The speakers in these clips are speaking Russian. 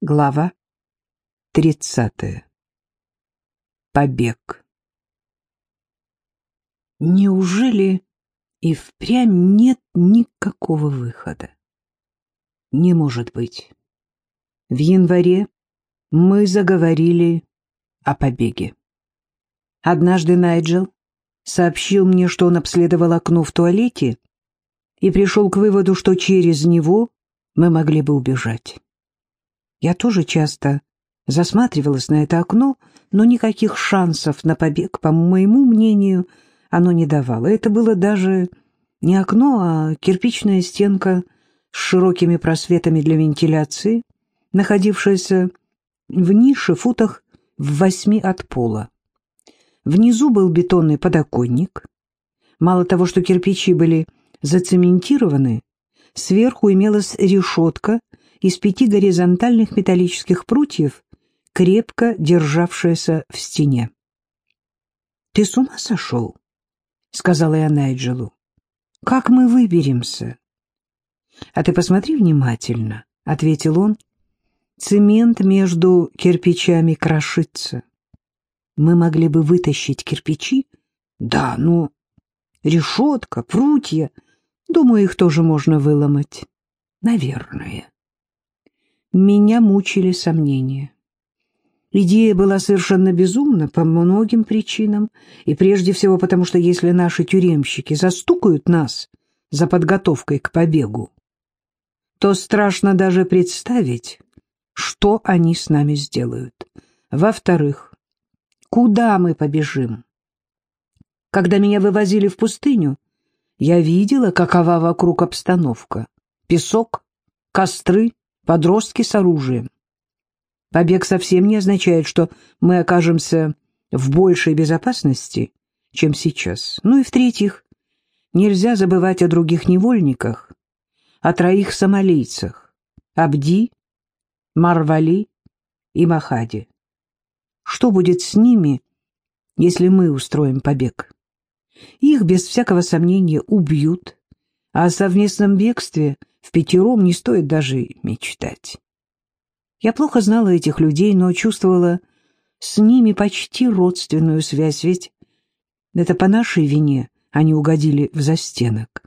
Глава 30. Побег. Неужели и впрямь нет никакого выхода? Не может быть. В январе мы заговорили о побеге. Однажды Найджел сообщил мне, что он обследовал окно в туалете и пришел к выводу, что через него мы могли бы убежать. Я тоже часто засматривалась на это окно, но никаких шансов на побег, по моему мнению, оно не давало. Это было даже не окно, а кирпичная стенка с широкими просветами для вентиляции, находившаяся в нише футах в восьми от пола. Внизу был бетонный подоконник. Мало того, что кирпичи были зацементированы, сверху имелась решетка из пяти горизонтальных металлических прутьев, крепко державшаяся в стене. «Ты с ума сошел?» — сказала я Найджелу. «Как мы выберемся?» «А ты посмотри внимательно», — ответил он. «Цемент между кирпичами крошится. Мы могли бы вытащить кирпичи?» «Да, ну, решетка, прутья. Думаю, их тоже можно выломать». «Наверное» меня мучили сомнения. Идея была совершенно безумна по многим причинам, и прежде всего потому, что если наши тюремщики застукают нас за подготовкой к побегу, то страшно даже представить, что они с нами сделают. Во-вторых, куда мы побежим? Когда меня вывозили в пустыню, я видела, какова вокруг обстановка. Песок, костры, подростки с оружием. Побег совсем не означает, что мы окажемся в большей безопасности, чем сейчас. Ну и в-третьих, нельзя забывать о других невольниках, о троих сомалийцах — Абди, Марвали и Махаде. Что будет с ними, если мы устроим побег? Их, без всякого сомнения, убьют, а о совместном бегстве в пятером не стоит даже мечтать. Я плохо знала этих людей, но чувствовала с ними почти родственную связь, ведь это по нашей вине они угодили в застенок.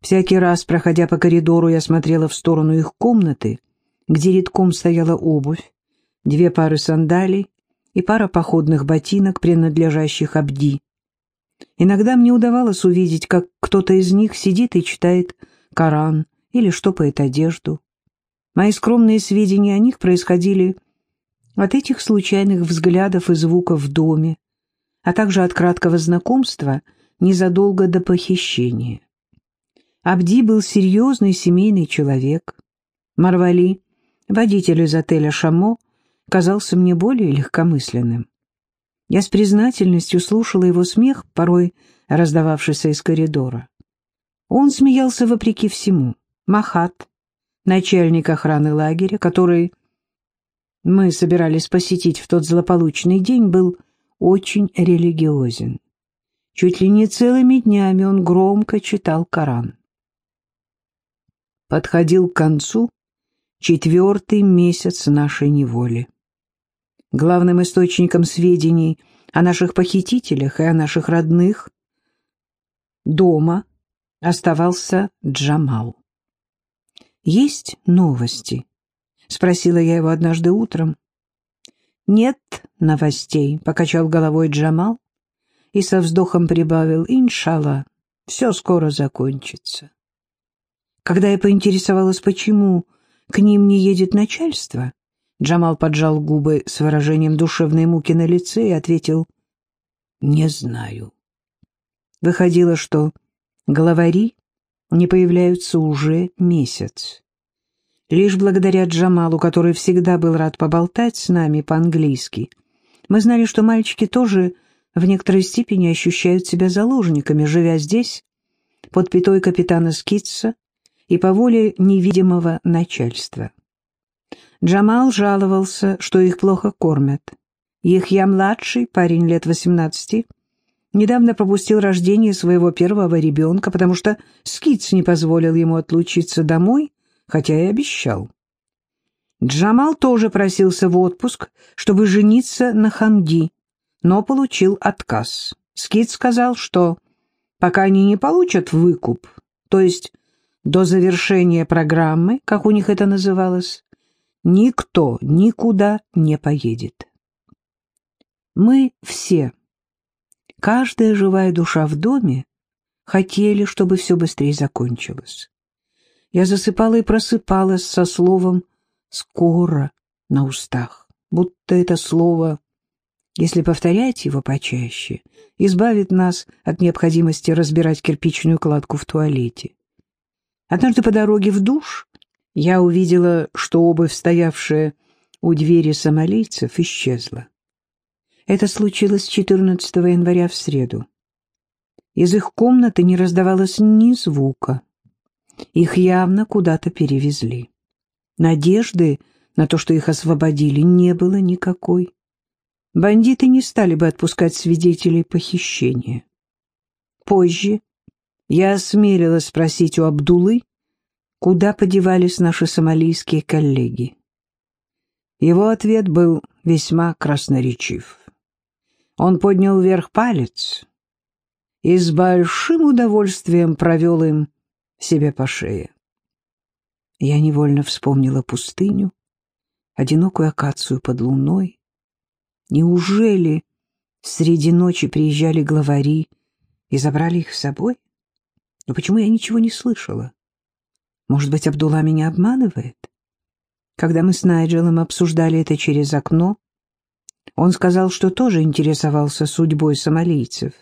Всякий раз, проходя по коридору, я смотрела в сторону их комнаты, где редком стояла обувь, две пары сандалий и пара походных ботинок, принадлежащих Абди. Иногда мне удавалось увидеть, как кто-то из них сидит и читает Коран или штопает одежду. Мои скромные сведения о них происходили от этих случайных взглядов и звуков в доме, а также от краткого знакомства незадолго до похищения. Абди был серьезный семейный человек. Марвали, водитель из отеля «Шамо», казался мне более легкомысленным. Я с признательностью слушала его смех, порой раздававшийся из коридора. Он смеялся вопреки всему. Махат, начальник охраны лагеря, который мы собирались посетить в тот злополучный день, был очень религиозен. Чуть ли не целыми днями он громко читал Коран. Подходил к концу четвертый месяц нашей неволи. Главным источником сведений о наших похитителях и о наших родных дома оставался Джамал. «Есть новости?» — спросила я его однажды утром. «Нет новостей», — покачал головой Джамал и со вздохом прибавил, «Иншалла, все скоро закончится». Когда я поинтересовалась, почему к ним не едет начальство, Джамал поджал губы с выражением душевной муки на лице и ответил «Не знаю». Выходило, что главари не появляются уже месяц. Лишь благодаря Джамалу, который всегда был рад поболтать с нами по-английски, мы знали, что мальчики тоже в некоторой степени ощущают себя заложниками, живя здесь, под пятой капитана Скитса и по воле невидимого начальства. Джамал жаловался, что их плохо кормят. Их я-младший, парень лет восемнадцати, недавно пропустил рождение своего первого ребенка, потому что Скитс не позволил ему отлучиться домой, хотя и обещал. Джамал тоже просился в отпуск, чтобы жениться на Хамди, но получил отказ. Скитс сказал, что пока они не получат выкуп, то есть до завершения программы, как у них это называлось, никто никуда не поедет. Мы все, каждая живая душа в доме, хотели, чтобы все быстрее закончилось. Я засыпала и просыпалась со словом «скоро» на устах, будто это слово, если повторять его почаще, избавит нас от необходимости разбирать кирпичную кладку в туалете. Однажды по дороге в душ я увидела, что обувь, стоявшая у двери сомалийцев, исчезла. Это случилось 14 января в среду. Из их комнаты не раздавалось ни звука. Их явно куда-то перевезли. Надежды на то, что их освободили, не было никакой. Бандиты не стали бы отпускать свидетелей похищения. Позже я осмелилась спросить у Абдулы, куда подевались наши сомалийские коллеги. Его ответ был весьма красноречив. Он поднял вверх палец и с большим удовольствием провел им себе по шее. Я невольно вспомнила пустыню, одинокую акацию под луной. Неужели среди ночи приезжали главари и забрали их с собой? Но почему я ничего не слышала? Может быть, Абдулла меня обманывает? Когда мы с Найджелом обсуждали это через окно, он сказал, что тоже интересовался судьбой сомалийцев.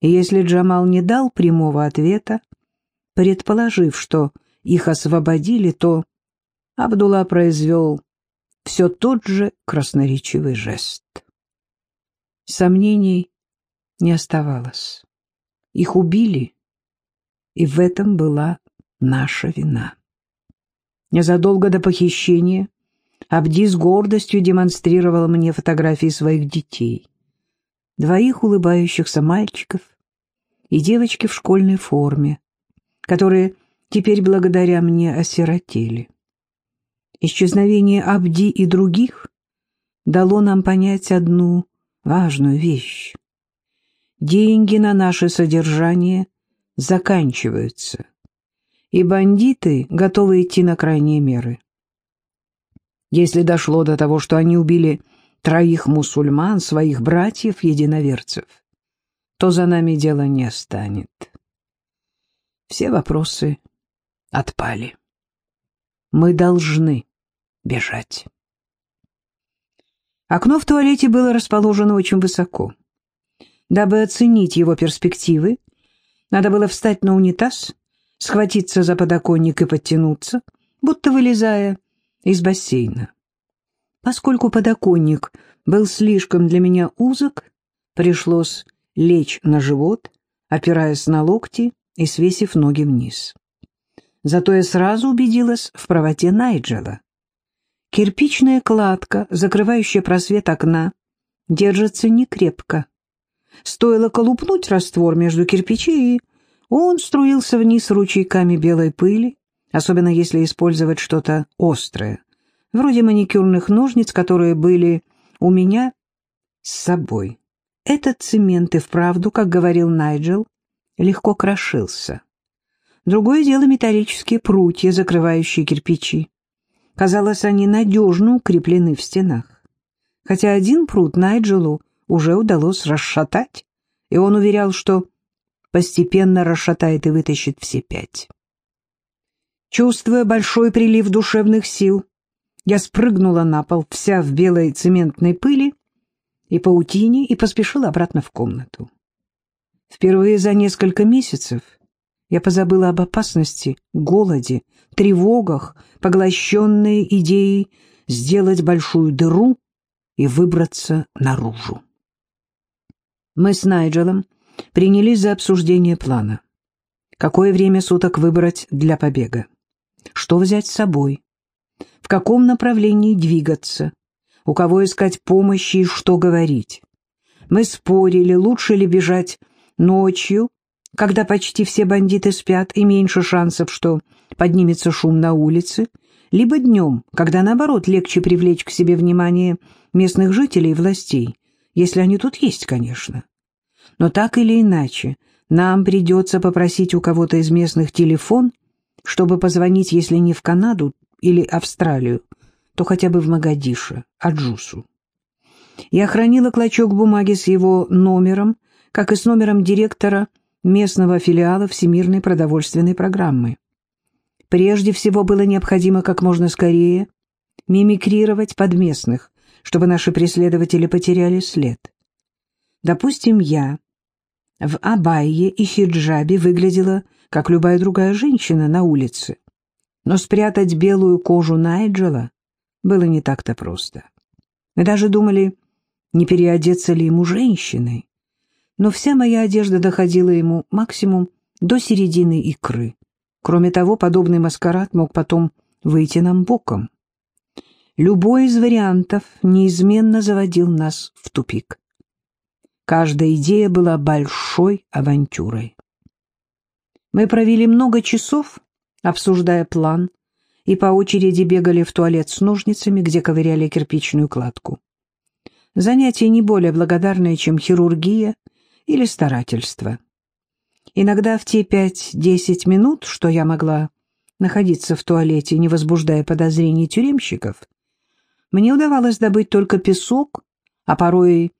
И если Джамал не дал прямого ответа, предположив, что их освободили, то Абдулла произвел все тот же красноречивый жест. Сомнений не оставалось. Их убили, и в этом была наша вина. Незадолго до похищения Абди с гордостью демонстрировал мне фотографии своих детей. Двоих улыбающихся мальчиков и девочки в школьной форме, которые теперь благодаря мне осиротели. Исчезновение Абди и других дало нам понять одну важную вещь. Деньги на наше содержание заканчиваются, и бандиты готовы идти на крайние меры. Если дошло до того, что они убили троих мусульман, своих братьев-единоверцев, то за нами дело не станет. Все вопросы отпали. Мы должны бежать. Окно в туалете было расположено очень высоко. Дабы оценить его перспективы, надо было встать на унитаз, схватиться за подоконник и подтянуться, будто вылезая из бассейна. Поскольку подоконник был слишком для меня узок, пришлось лечь на живот, опираясь на локти и свесив ноги вниз. Зато я сразу убедилась в правоте Найджела. Кирпичная кладка, закрывающая просвет окна, держится не крепко. Стоило колупнуть раствор между кирпичей, и он струился вниз ручейками белой пыли, особенно если использовать что-то острое, вроде маникюрных ножниц, которые были у меня с собой. Этот цемент и вправду, как говорил Найджел, легко крошился. Другое дело металлические прутья, закрывающие кирпичи. Казалось, они надежно укреплены в стенах. Хотя один прут Найджелу уже удалось расшатать, и он уверял, что постепенно расшатает и вытащит все пять. Чувствуя большой прилив душевных сил, я спрыгнула на пол, вся в белой цементной пыли и паутине, и поспешила обратно в комнату. Впервые за несколько месяцев я позабыла об опасности, голоде, тревогах, поглощенной идеей сделать большую дыру и выбраться наружу. Мы с Найджелом принялись за обсуждение плана. Какое время суток выбрать для побега? Что взять с собой? В каком направлении двигаться? У кого искать помощи и что говорить? Мы спорили, лучше ли бежать ночью, когда почти все бандиты спят и меньше шансов, что поднимется шум на улице, либо днем, когда, наоборот, легче привлечь к себе внимание местных жителей и властей, если они тут есть, конечно. Но так или иначе, нам придется попросить у кого-то из местных телефон, чтобы позвонить, если не в Канаду или Австралию, то хотя бы в Магадишо, Аджусу. Я хранила клочок бумаги с его номером, как и с номером директора местного филиала Всемирной продовольственной программы. Прежде всего было необходимо как можно скорее мимикрировать под местных, чтобы наши преследователи потеряли след. Допустим, я в абайе и хиджабе выглядела, как любая другая женщина на улице, но спрятать белую кожу Найджела было не так-то просто. Мы даже думали, не переодеться ли ему женщиной, но вся моя одежда доходила ему максимум до середины икры. Кроме того, подобный маскарад мог потом выйти нам боком. Любой из вариантов неизменно заводил нас в тупик. Каждая идея была большой авантюрой. Мы провели много часов, обсуждая план, и по очереди бегали в туалет с ножницами, где ковыряли кирпичную кладку. Занятие не более благодарное, чем хирургия или старательство. Иногда в те пять-десять минут, что я могла находиться в туалете, не возбуждая подозрений тюремщиков, мне удавалось добыть только песок, а порой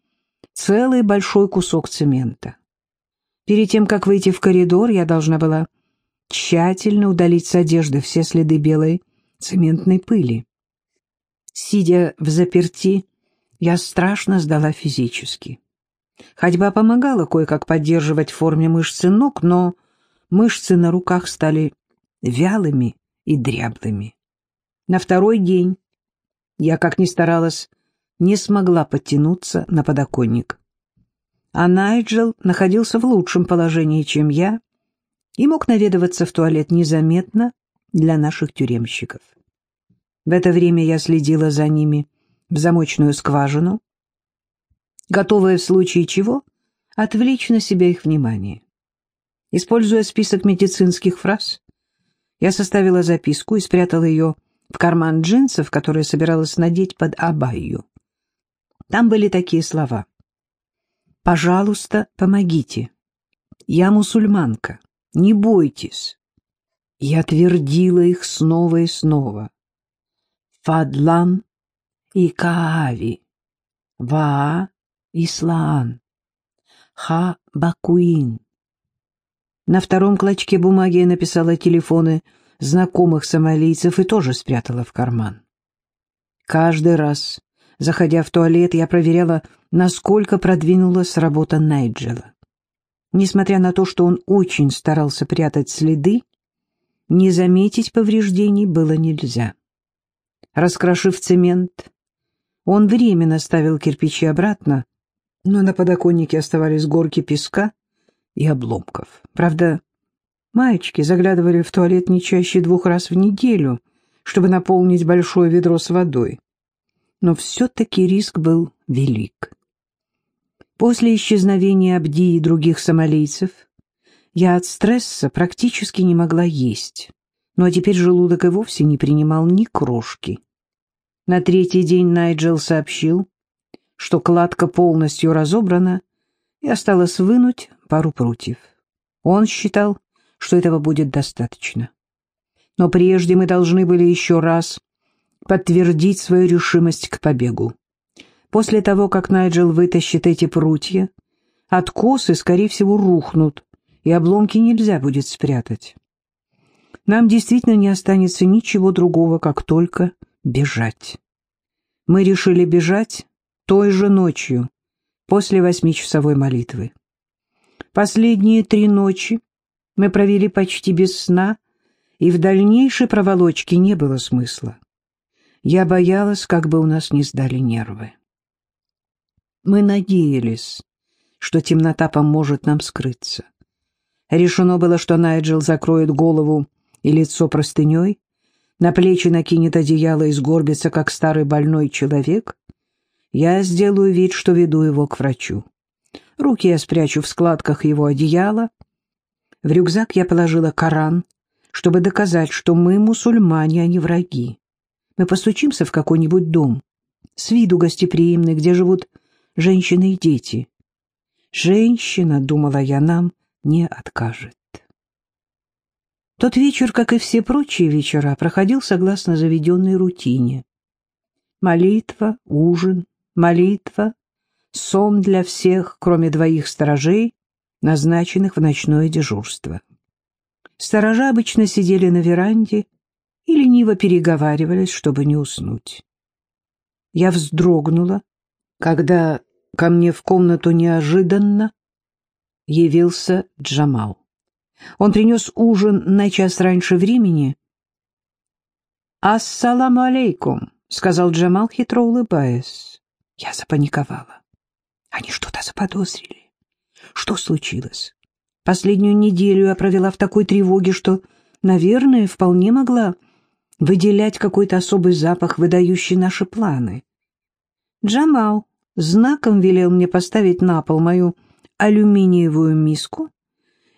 целый большой кусок цемента. Перед тем, как выйти в коридор, я должна была тщательно удалить с одежды все следы белой цементной пыли. Сидя в заперти, я страшно сдала физически. Ходьба помогала кое-как поддерживать в форме мышцы ног, но мышцы на руках стали вялыми и дряблыми. На второй день я, как ни старалась, не смогла подтянуться на подоконник. А Найджел находился в лучшем положении, чем я, и мог наведываться в туалет незаметно для наших тюремщиков. В это время я следила за ними в замочную скважину, готовая в случае чего отвлечь на себя их внимание. Используя список медицинских фраз, я составила записку и спрятала ее в карман джинсов, которые собиралась надеть под абайю. Там были такие слова. «Пожалуйста, помогите. Я мусульманка. Не бойтесь». Я твердила их снова и снова. «Фадлан и Каави. Ва Ислаан. Ха Бакуин. На втором клочке бумаги я написала телефоны знакомых сомалийцев и тоже спрятала в карман. Каждый раз, заходя в туалет, я проверяла, насколько продвинулась работа Найджела. Несмотря на то, что он очень старался прятать следы, не заметить повреждений было нельзя. Раскрошив цемент, он временно ставил кирпичи обратно, но на подоконнике оставались горки песка и обломков. Правда, мальчики заглядывали в туалет не чаще двух раз в неделю, чтобы наполнить большое ведро с водой. Но все-таки риск был велик. После исчезновения Абди и других сомалийцев я от стресса практически не могла есть, ну а теперь желудок и вовсе не принимал ни крошки. На третий день Найджел сообщил, что кладка полностью разобрана, и осталось вынуть пару прутьев. Он считал, что этого будет достаточно. Но прежде мы должны были еще раз подтвердить свою решимость к побегу. После того, как Найджел вытащит эти прутья, откосы, скорее всего, рухнут, и обломки нельзя будет спрятать. Нам действительно не останется ничего другого, как только бежать. Мы решили бежать той же ночью, после восьмичасовой молитвы. Последние три ночи мы провели почти без сна, и в дальнейшей проволочке не было смысла. Я боялась, как бы у нас не сдали нервы. Мы надеялись, что темнота поможет нам скрыться. Решено было, что Найджел закроет голову и лицо простыней, на плечи накинет одеяло и сгорбится, как старый больной человек, я сделаю вид, что веду его к врачу. Руки я спрячу в складках его одеяла. В рюкзак я положила Коран, чтобы доказать, что мы мусульмане, а не враги. Мы постучимся в какой-нибудь дом, с виду гостеприимный, где живут женщины и дети. Женщина, думала я, нам не откажет. Тот вечер, как и все прочие вечера, проходил согласно заведенной рутине. Молитва, ужин, молитва, сон для всех, кроме двоих сторожей, назначенных в ночное дежурство. Сторожа обычно сидели на веранде и лениво переговаривались, чтобы не уснуть. Я вздрогнула, когда ко мне в комнату неожиданно явился Джамал. Он принес ужин на час раньше времени. «Ассаламу алейкум», — сказал Джамал, хитро улыбаясь. Я запаниковала. Они что-то заподозрили. Что случилось? Последнюю неделю я провела в такой тревоге, что, наверное, вполне могла выделять какой-то особый запах, выдающий наши планы. Джамал знаком велел мне поставить на пол мою алюминиевую миску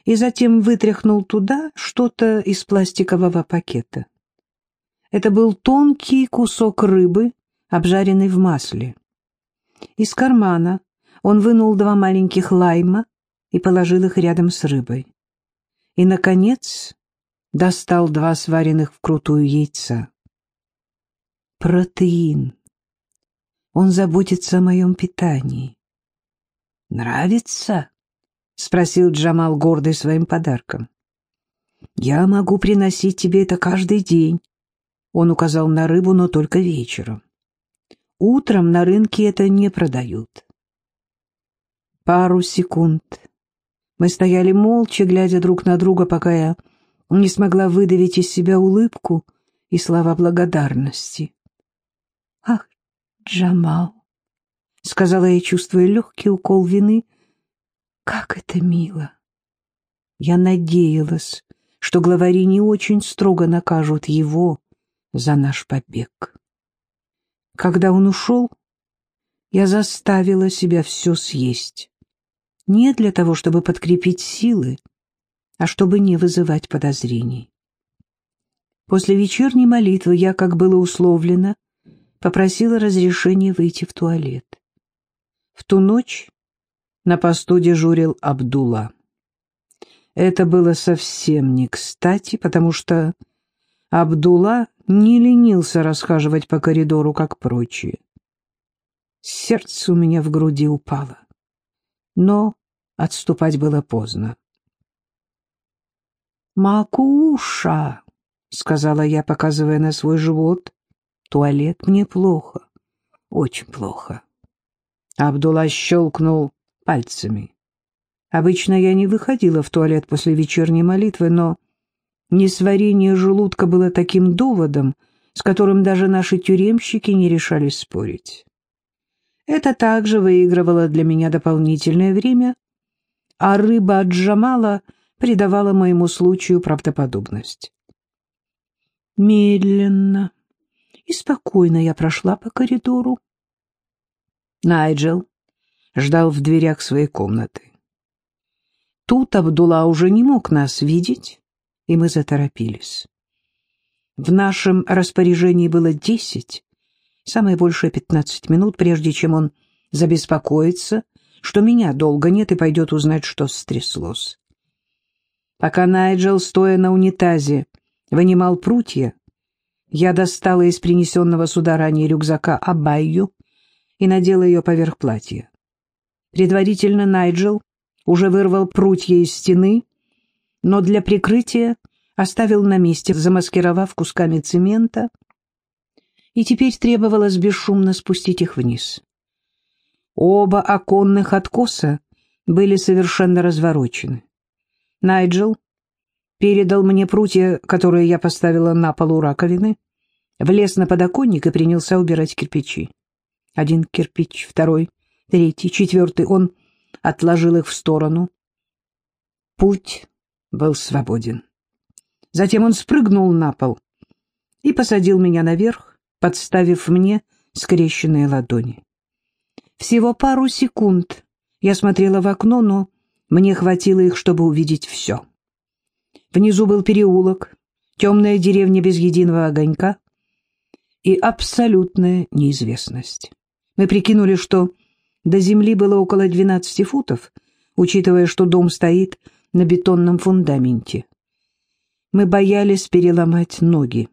и затем вытряхнул туда что-то из пластикового пакета. Это был тонкий кусок рыбы, обжаренный в масле. Из кармана он вынул два маленьких лайма и положил их рядом с рыбой. И, наконец, достал два сваренных вкрутую яйца. Протеин. Он заботится о моем питании. «Нравится?» — спросил Джамал, гордый своим подарком. «Я могу приносить тебе это каждый день», — он указал на рыбу, но только вечером. «Утром на рынке это не продают». Пару секунд мы стояли молча, глядя друг на друга, пока я не смогла выдавить из себя улыбку и слова благодарности. «Ах, Джамал», — сказала я, чувствуя легкий укол вины. «Как это мило!» Я надеялась, что главари не очень строго накажут его за наш побег. Когда он ушел, я заставила себя все съесть. Не для того, чтобы подкрепить силы, а чтобы не вызывать подозрений. После вечерней молитвы я, как было условлено, попросила разрешения выйти в туалет. В ту ночь на посту дежурил Абдулла. Это было совсем не кстати, потому что Абдулла не ленился расхаживать по коридору, как прочие. Сердце у меня в груди упало, но отступать было поздно. «Макуша!» — сказала я, показывая на свой живот, туалет, мне плохо, очень плохо. Абдулла щелкнул пальцами. Обычно я не выходила в туалет после вечерней молитвы, но несварение желудка было таким доводом, с которым даже наши тюремщики не решались спорить. Это также выигрывало для меня дополнительное время, а рыба от Джамала придавала моему случаю правдоподобность. Медленно, и спокойно я прошла по коридору. Найджел ждал в дверях своей комнаты. Тут Абдулла уже не мог нас видеть, и мы заторопились. В нашем распоряжении было десять, самое большее пятнадцать минут, прежде чем он забеспокоится, что меня долго нет и пойдет узнать, что стряслось. Пока Найджел, стоя на унитазе, вынимал прутья, я достала из принесенного сюда ранее рюкзака абайю и надела ее поверх платья. Предварительно Найджел уже вырвал прутья из стены, но для прикрытия оставил на месте, замаскировав кусками цемента, и теперь требовалось бесшумно спустить их вниз. Оба оконных откоса были совершенно разворочены. Найджел передал мне прутья, которые я поставила на полу раковины, влез на подоконник и принялся убирать кирпичи. Один кирпич, второй, третий, четвертый. Он отложил их в сторону. Путь был свободен. Затем он спрыгнул на пол и посадил меня наверх, подставив мне скрещенные ладони. Всего пару секунд я смотрела в окно, но мне хватило их, чтобы увидеть все. Внизу был переулок, темная деревня без единого огонька, и абсолютная неизвестность. Мы прикинули, что до земли было около 12 футов, учитывая, что дом стоит на бетонном фундаменте. Мы боялись переломать ноги.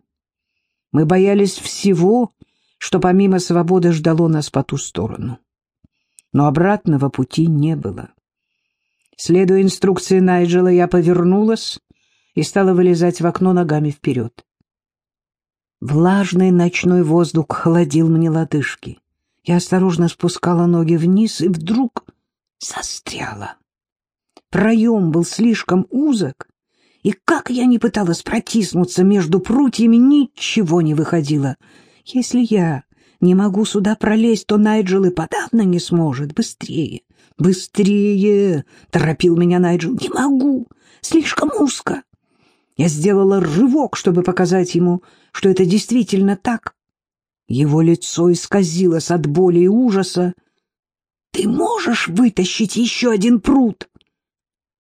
Мы боялись всего, что помимо свободы ждало нас по ту сторону. Но обратного пути не было. Следуя инструкции Найджела, я повернулась и стала вылезать в окно ногами вперед. Влажный ночной воздух холодил мне лодыжки. Я осторожно спускала ноги вниз и вдруг застряла. Проем был слишком узок, и как я не пыталась протиснуться между прутьями, ничего не выходило. Если я не могу сюда пролезть, то Найджел и подавно не сможет. Быстрее, быстрее, торопил меня Найджел. Не могу, слишком узко. Я сделала рывок, чтобы показать ему, что это действительно так. Его лицо исказилось от боли и ужаса. «Ты можешь вытащить еще один пруд?»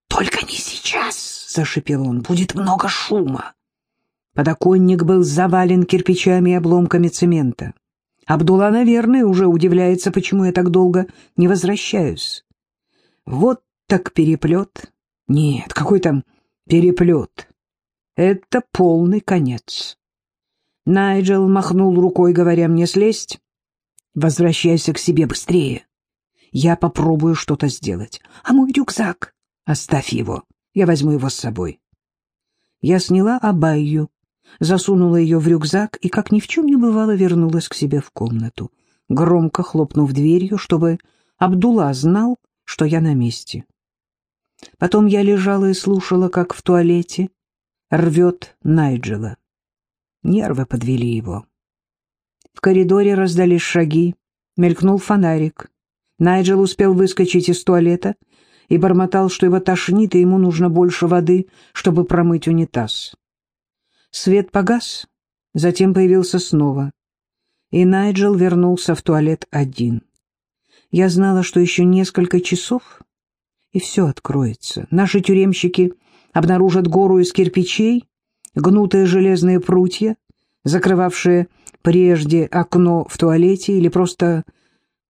«Только не сейчас!» — зашипел он. «Будет много шума!» Подоконник был завален кирпичами и обломками цемента. Абдулла, наверное, уже удивляется, почему я так долго не возвращаюсь. Вот так переплет. Нет, какой там переплет? Это полный конец. Найджел махнул рукой, говоря мне слезть. Возвращайся к себе быстрее. Я попробую что-то сделать. А мой рюкзак? Оставь его. Я возьму его с собой. Я сняла абайю, засунула ее в рюкзак и, как ни в чем не бывало, вернулась к себе в комнату, громко хлопнув дверью, чтобы Абдулла знал, что я на месте. Потом я лежала и слушала, как в туалете рвет Найджела. Нервы подвели его. В коридоре раздались шаги, мелькнул фонарик. Найджел успел выскочить из туалета и бормотал, что его тошнит, и ему нужно больше воды, чтобы промыть унитаз. Свет погас, затем появился снова, и Найджел вернулся в туалет один. Я знала, что еще несколько часов, и все откроется. Наши тюремщики обнаружат гору из кирпичей, гнутые железные прутья, закрывавшие прежде окно в туалете, или просто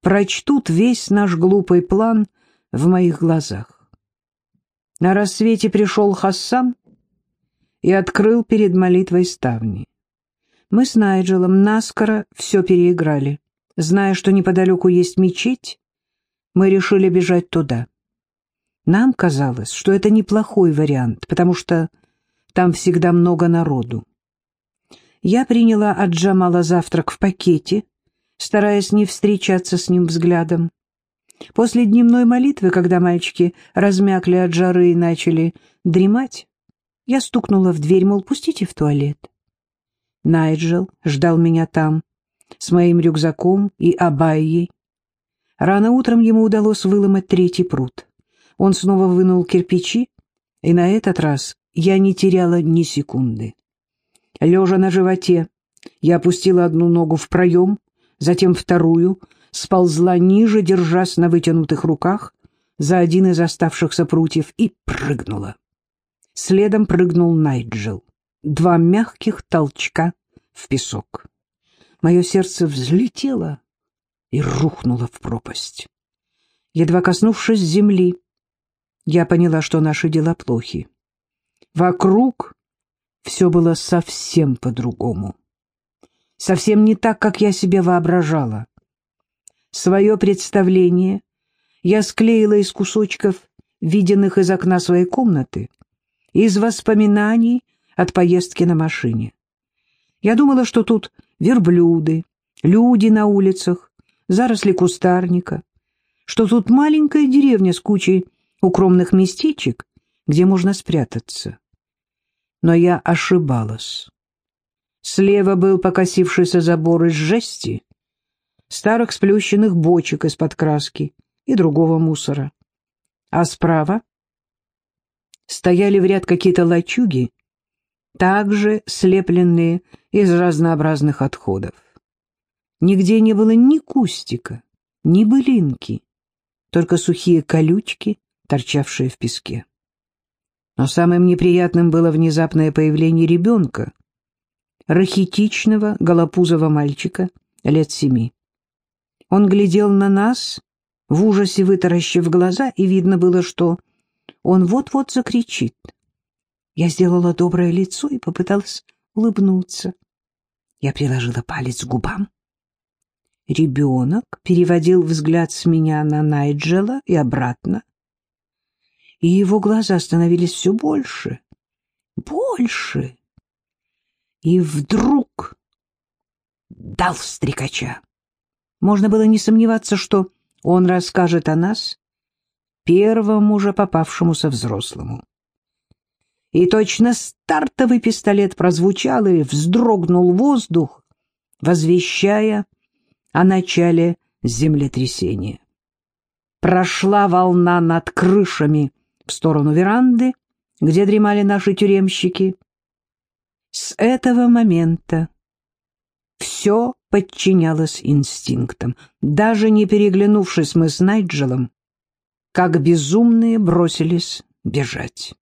прочтут весь наш глупый план в моих глазах. На рассвете пришел Хассан и открыл перед молитвой ставни. Мы с Найджелом наскоро все переиграли. Зная, что неподалеку есть мечеть, мы решили бежать туда. Нам казалось, что это неплохой вариант, потому что там всегда много народу. Я приняла от Джамала завтрак в пакете, стараясь не встречаться с ним взглядом. После дневной молитвы, когда мальчики размякли от жары и начали дремать, я стукнула в дверь, мол, пустите в туалет. Найджел ждал меня там, с моим рюкзаком и абайей. Рано утром ему удалось выломать третий пруд. Он снова вынул кирпичи, и на этот раз я не теряла ни секунды. Лежа на животе, я опустила одну ногу в проем, затем вторую, сползла ниже, держась на вытянутых руках за один из оставшихся прутьев, и прыгнула. Следом прыгнул Найджел. Два мягких толчка в песок. Мое сердце взлетело и рухнуло в пропасть. Едва коснувшись земли, я поняла, что наши дела плохи. Вокруг все было совсем по-другому. Совсем не так, как я себе воображала. Свое представление я склеила из кусочков, виденных из окна своей комнаты, из воспоминаний от поездки на машине. Я думала, что тут верблюды, люди на улицах, заросли кустарника, что тут маленькая деревня с кучей укромных местечек, где можно спрятаться. Но я ошибалась. Слева был покосившийся забор из жести, старых сплющенных бочек из-под краски и другого мусора. А справа стояли в ряд какие-то лачуги, также слепленные из разнообразных отходов. Нигде не было ни кустика, ни былинки, только сухие колючки торчавшие в песке. Но самым неприятным было внезапное появление ребенка. рахитичного голопузого мальчика лет семи. Он глядел на нас, в ужасе вытаращив глаза, и видно было, что он вот-вот закричит. Я сделала доброе лицо и попыталась улыбнуться. Я приложила палец к губам. Ребенок переводил взгляд с меня на Найджела и обратно. И его глаза становились все больше, больше. И вдруг дал стрекача. Можно было не сомневаться, что он расскажет о нас первому же попавшемуся взрослому. И точно стартовый пистолет прозвучал и вздрогнул воздух, возвещая о начале землетрясения. Прошла волна над крышами в сторону веранды, где дремали наши тюремщики. С этого момента все подчинялось инстинктам. Даже не переглянувшись мы с Найджелом, как безумные бросились бежать.